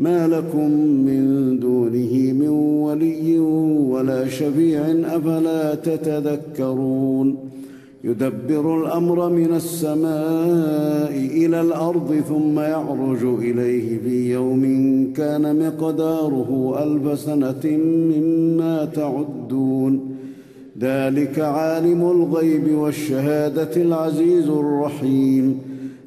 ما لكم من دونه من ولي ولا شفيع أفلا تتذكرون. يدبر الأمر من السماء إلى الأرض ثم يعرج إليه في يوم كان مقداره ألف سنة مما تعدون. ذلك عالم الغيب والشهادة العزيز الرحيم.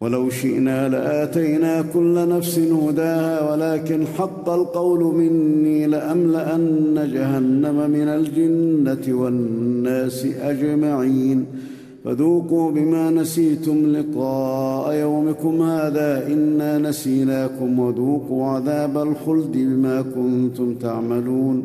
ولو شئنا لآتينا كل نفس هداها ولكن حق القول مني لأملأن جهنم من الجنة والناس أجمعين. فذوقوا بما نسيتم لقاء يومكم هذا إنا نسيناكم وذوقوا عذاب الخلد بما كنتم تعملون.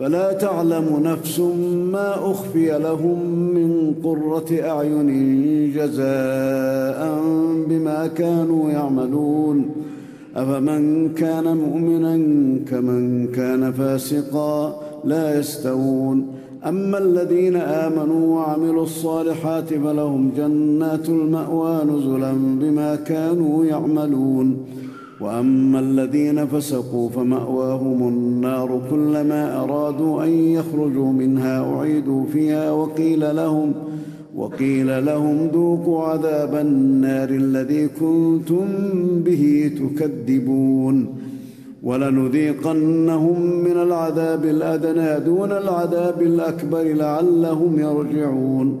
فلا تعلم نفس ما أخفي لهم من قرة أعين جزاء بما كانوا يعملون. أفمن كان مؤمنا كمن كان فاسقا لا يستوون. أما الذين آمنوا وعملوا الصالحات فلهم جنات المأوى نزلا بما كانوا يعملون. وأما الذين فسقوا فمأواهم النار كلما أرادوا أن يخرجوا منها أعيدوا فيها وقيل لهم وقيل لهم ذوقوا عذاب النار الذي كنتم به تكذبون ولنذيقنهم من العذاب الأدنى دون العذاب الأكبر لعلهم يرجعون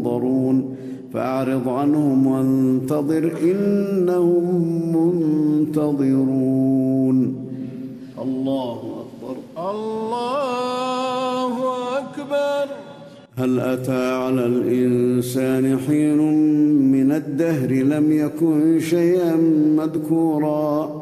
فاعرض عنهم وانتظر إنهم منتظرون. الله أكبر. الله أكبر. هل أتى على الإنسان حين من الدهر لم يكن شيئا مذكورا؟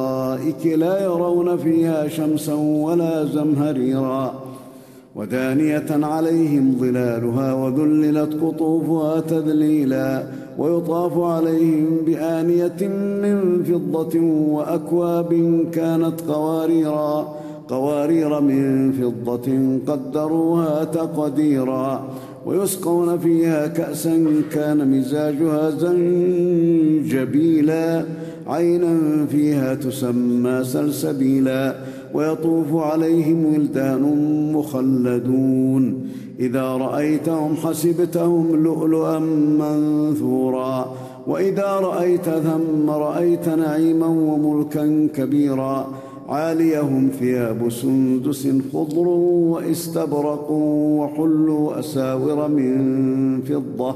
الارائك لا يرون فيها شمسا ولا زمهريرا. ودانيه عليهم ظلالها وذللت قطوفها تذليلا. ويطاف عليهم بآنية من فضة وأكواب كانت قواريرا. قوارير من فضة قدروها تقديرا. ويسقون فيها كأسا كان مزاجها زنجبيلا. عينا فيها تسمى سلسبيلا ويطوف عليهم ولدان مخلدون. إذا رأيتهم حسبتهم لؤلؤا منثورا. وإذا رأيت ثم رأيت نعيما وملكا كبيرا. عاليهم ثياب سندس خضر واستبرق وحلوا أساور من فضة.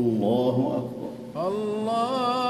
الله أكبر. الله